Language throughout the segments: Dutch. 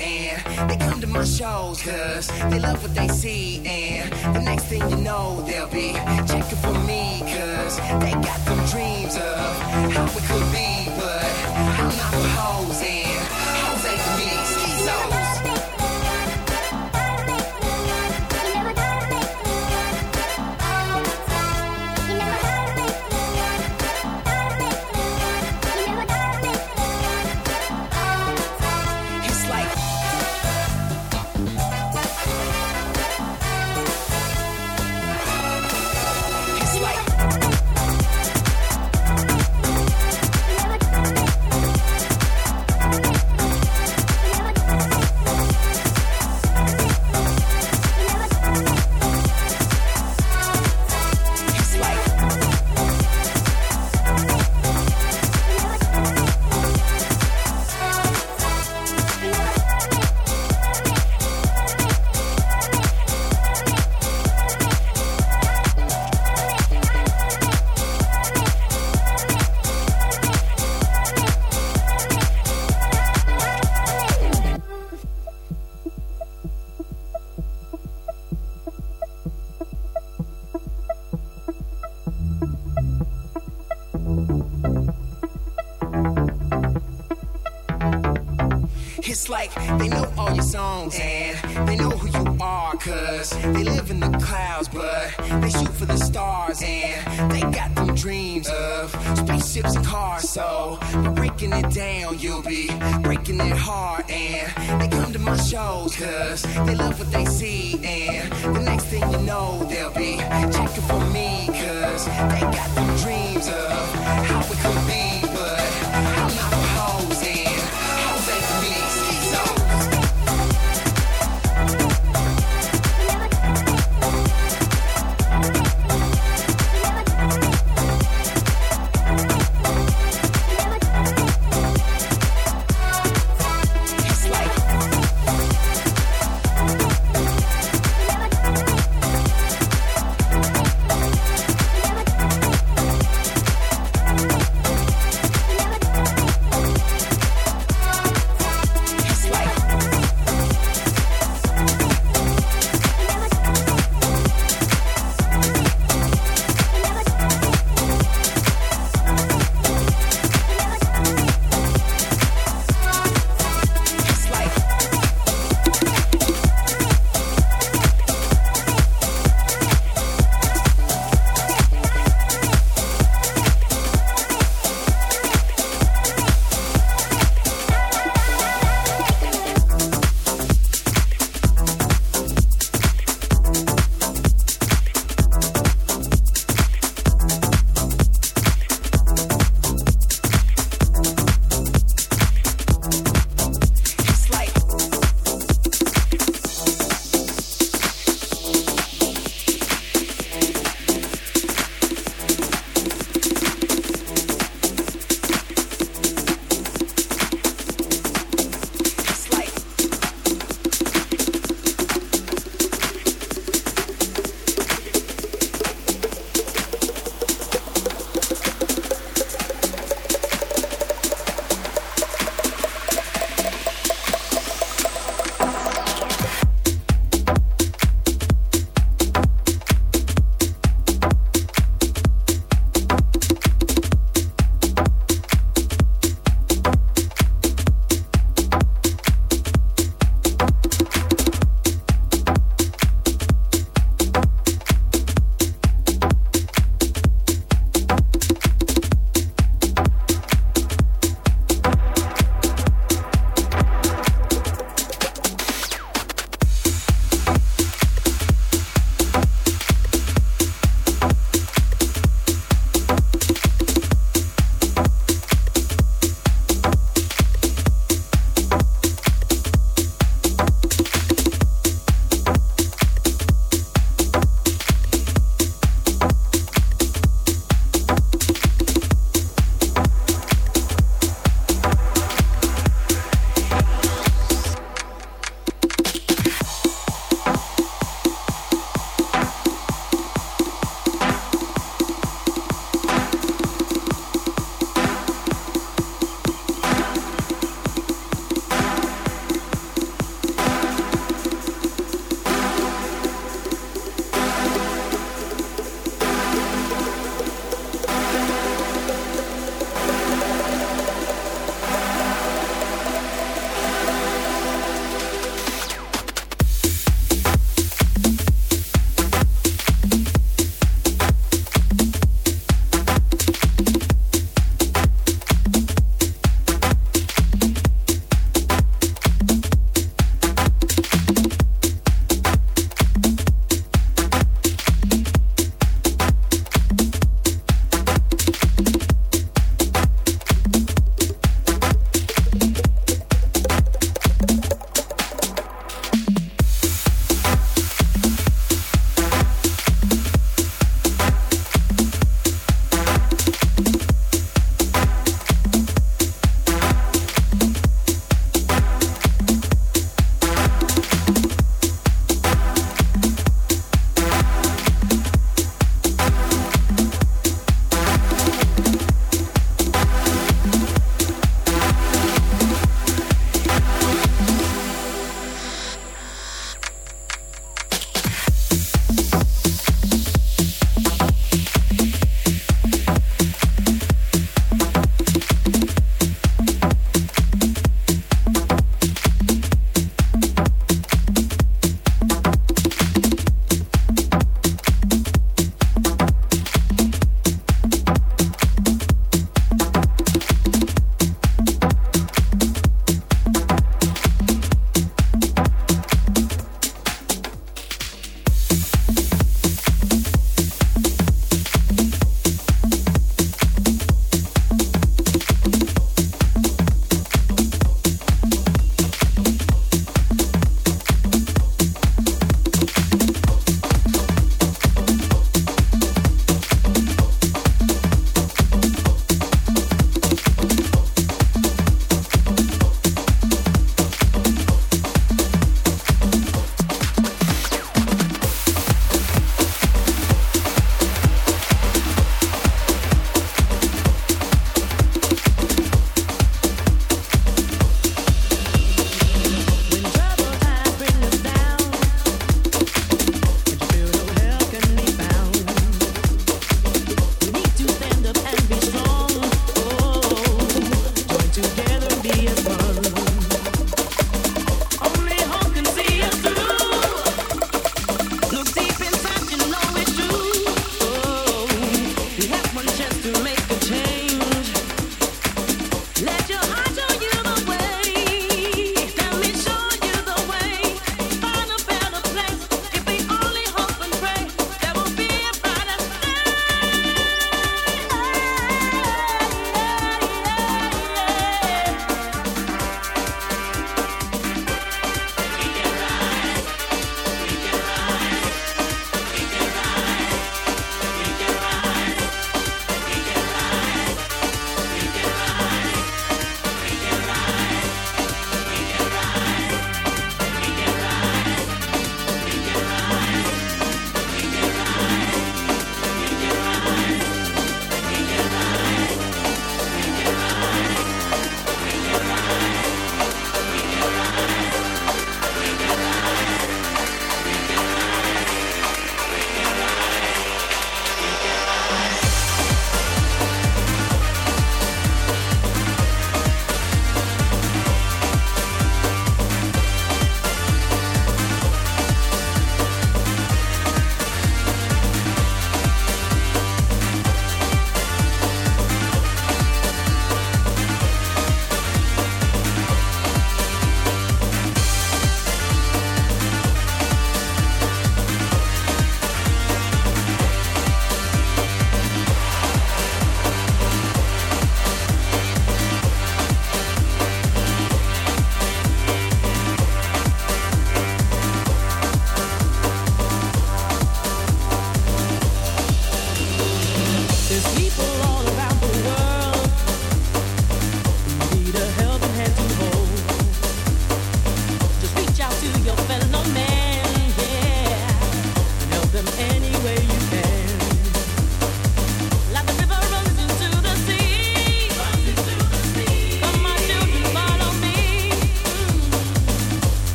and they come to my shows cause they love what they see and the next thing you know they'll be checking for me cause they got them dreams of how it could be but I'm not for hoes cause they live in the clouds but they shoot for the stars and they got them dreams of spaceships and cars. So by breaking it down you'll be breaking it hard. And they come to my shows cause they love what they see. And the next thing you know they'll be checking for me cause they got them dreams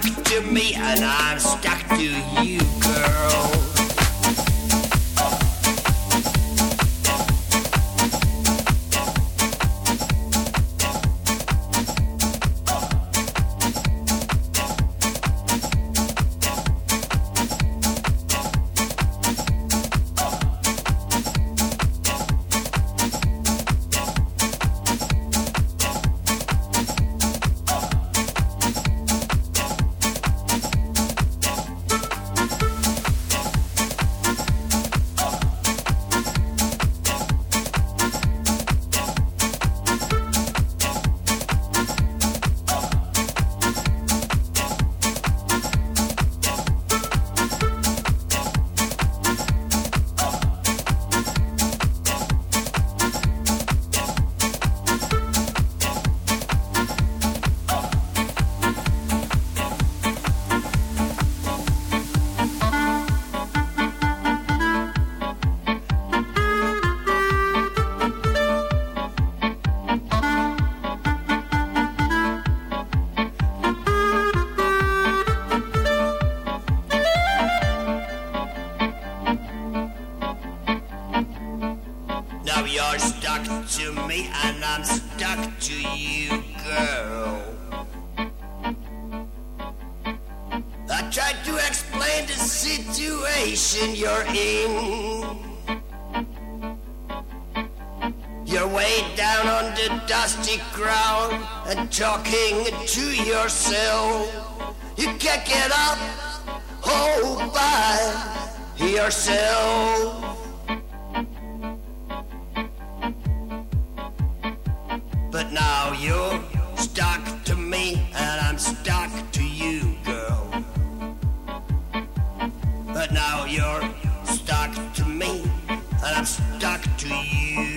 stuck to me and I'm stuck to you, girl. But now you're stuck to me, and I'm stuck to you, girl. But now you're stuck to me, and I'm stuck to you.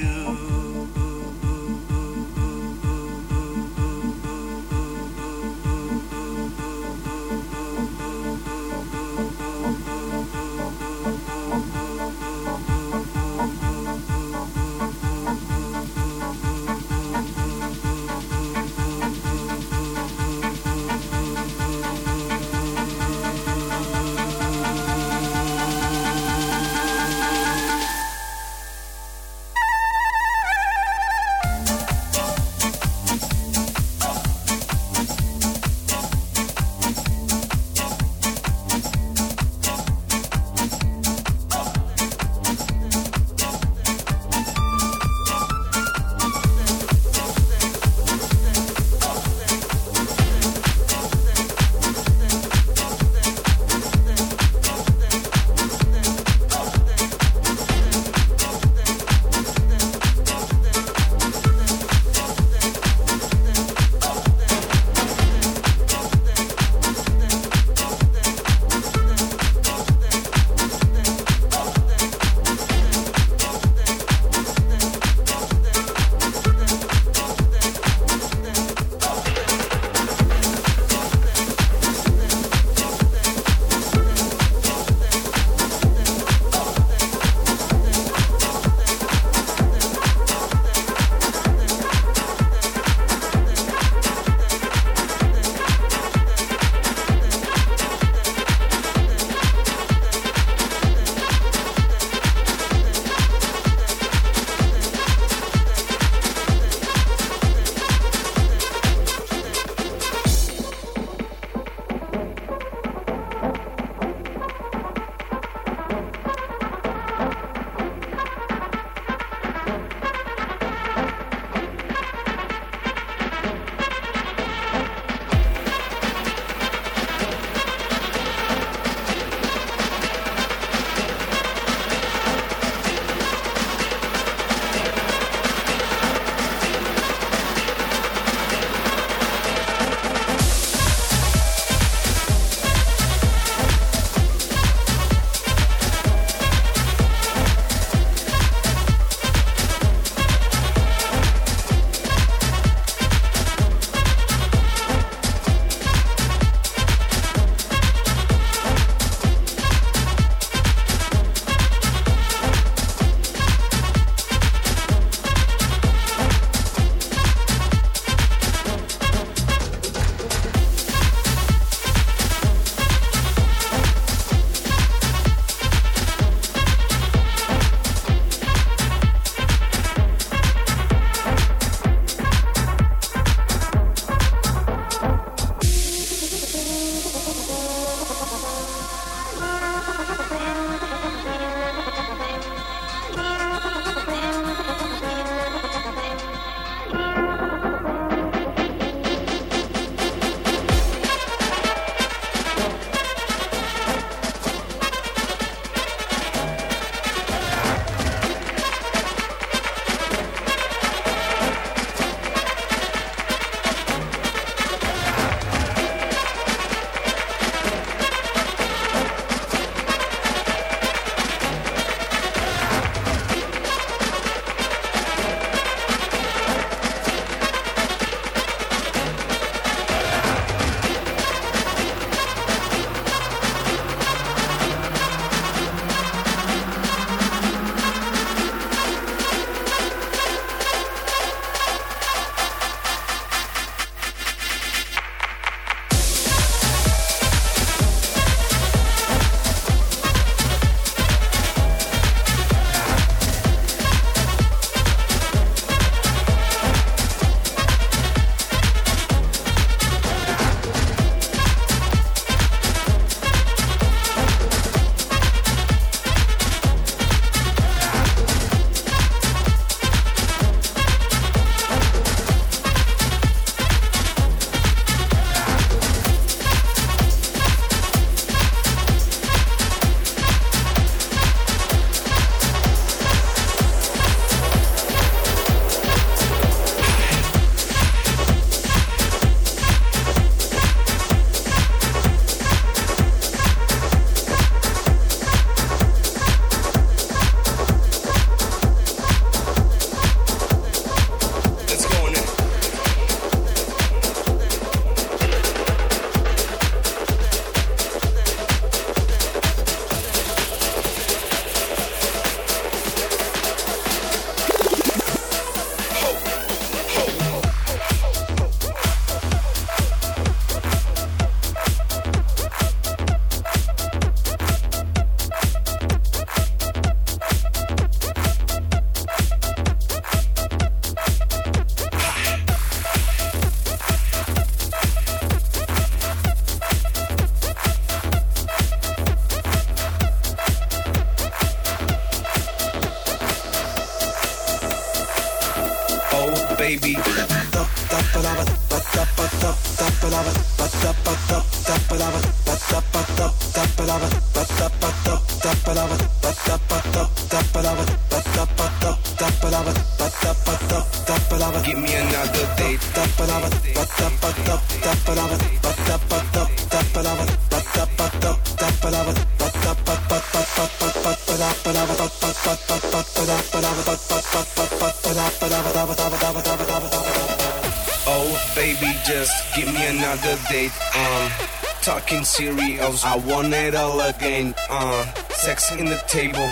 cereals. I want it all again. Uh, sex in the table,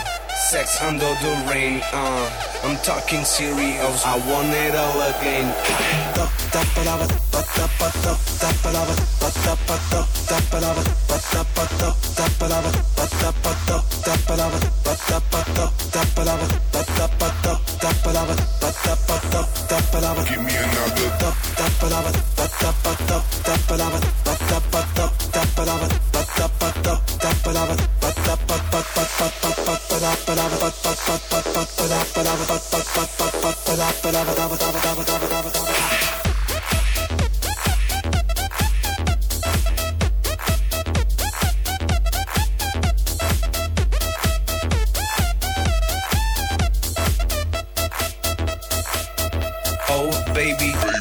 sex under the rain. Uh, I'm talking cereals. I want it all again. Give me another. Oh, baby.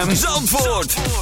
ZFM Zandvoort.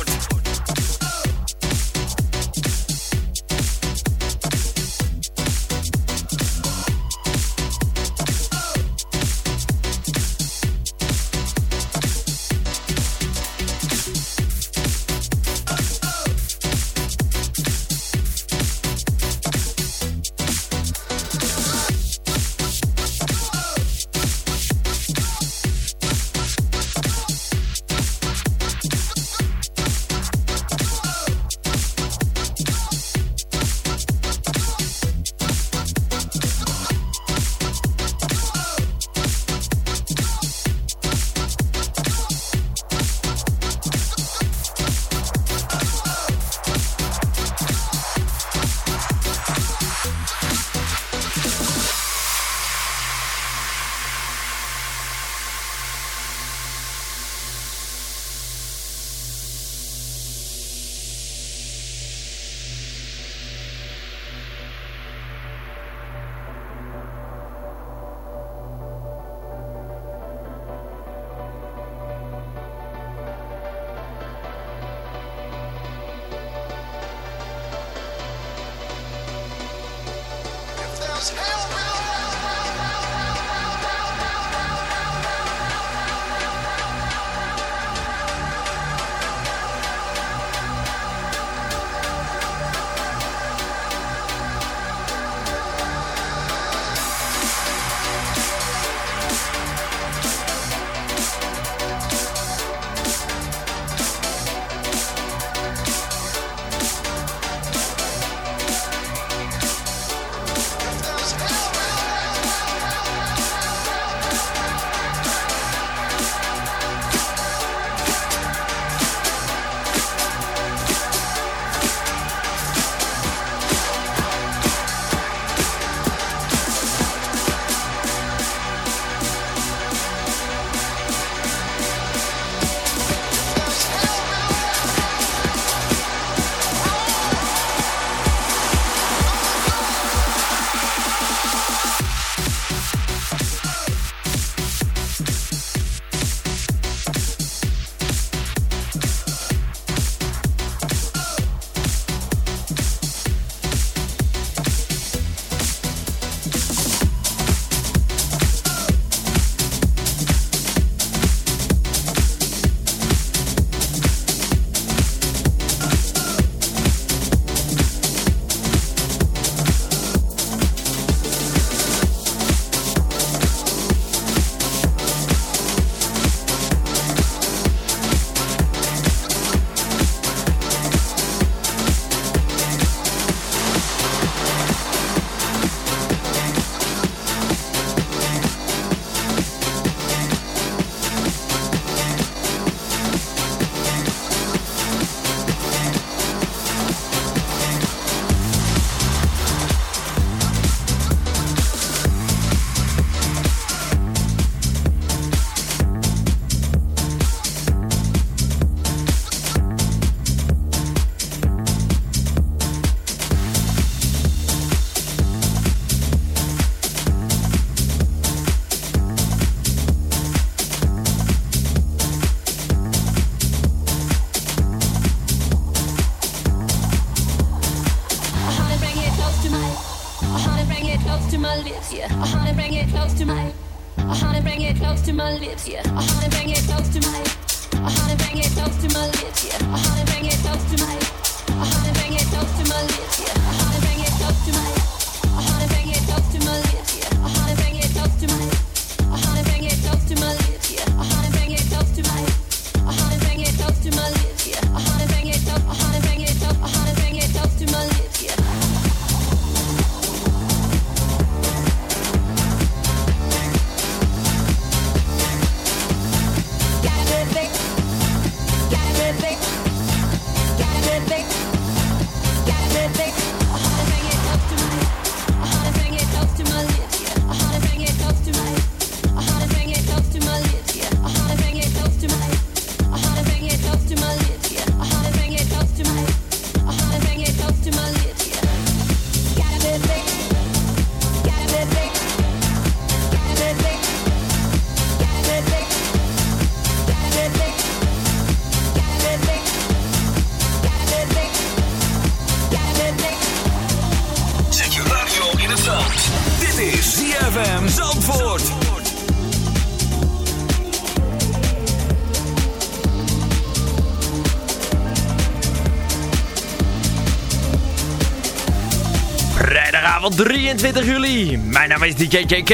Vrijdagavond 23 juli. Mijn naam is DJ JK.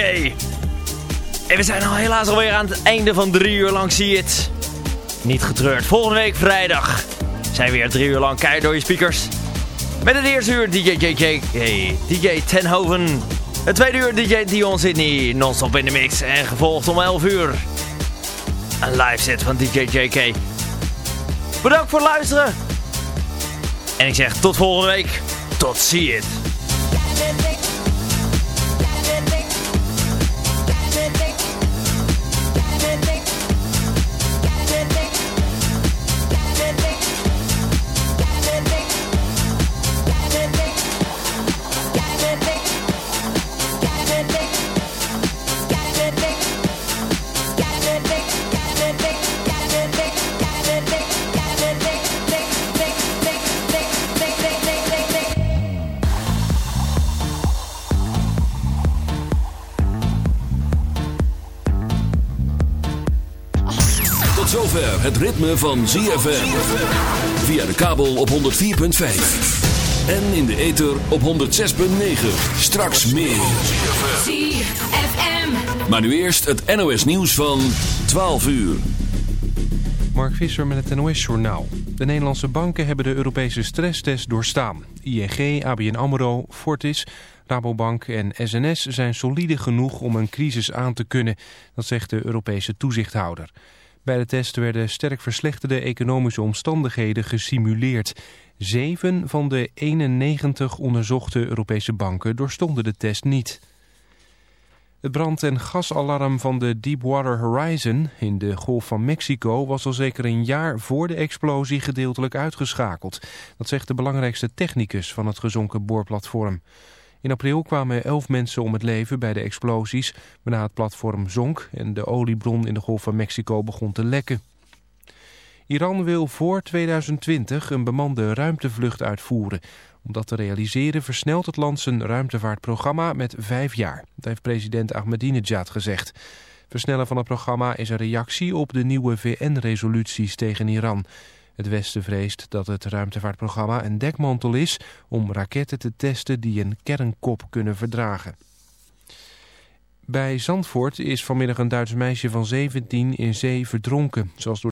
En we zijn al helaas alweer aan het einde van drie uur lang, zie je het. Niet getreurd. Volgende week vrijdag zijn we weer drie uur lang keihard door je speakers. Met het eerste uur DJ JK, hey, DJ Tenhoven. Het tweede uur DJ Dion Sydney, non-stop in de mix. En gevolgd om 11 uur. Een live set van DJ JK. Bedankt voor het luisteren. En ik zeg tot volgende week. Tot ziens. Het ritme van ZFM. Via de kabel op 104.5. En in de ether op 106.9. Straks meer. ZFM. Maar nu eerst het NOS nieuws van 12 uur. Mark Visser met het NOS-journaal. De Nederlandse banken hebben de Europese stresstest doorstaan. ING, ABN AMRO, Fortis, Rabobank en SNS zijn solide genoeg om een crisis aan te kunnen. Dat zegt de Europese toezichthouder. Bij de test werden sterk verslechterde economische omstandigheden gesimuleerd. Zeven van de 91 onderzochte Europese banken doorstonden de test niet. Het brand- en gasalarm van de Deepwater Horizon in de Golf van Mexico was al zeker een jaar voor de explosie gedeeltelijk uitgeschakeld. Dat zegt de belangrijkste technicus van het gezonken boorplatform. In april kwamen elf mensen om het leven bij de explosies, waarna het platform zonk en de oliebron in de Golf van Mexico begon te lekken. Iran wil voor 2020 een bemande ruimtevlucht uitvoeren. Om dat te realiseren versnelt het land zijn ruimtevaartprogramma met vijf jaar. Dat heeft president Ahmadinejad gezegd. Versnellen van het programma is een reactie op de nieuwe VN-resoluties tegen Iran. Het Westen vreest dat het ruimtevaartprogramma een dekmantel is om raketten te testen die een kernkop kunnen verdragen. Bij Zandvoort is vanmiddag een Duits meisje van 17 in zee verdronken, zoals door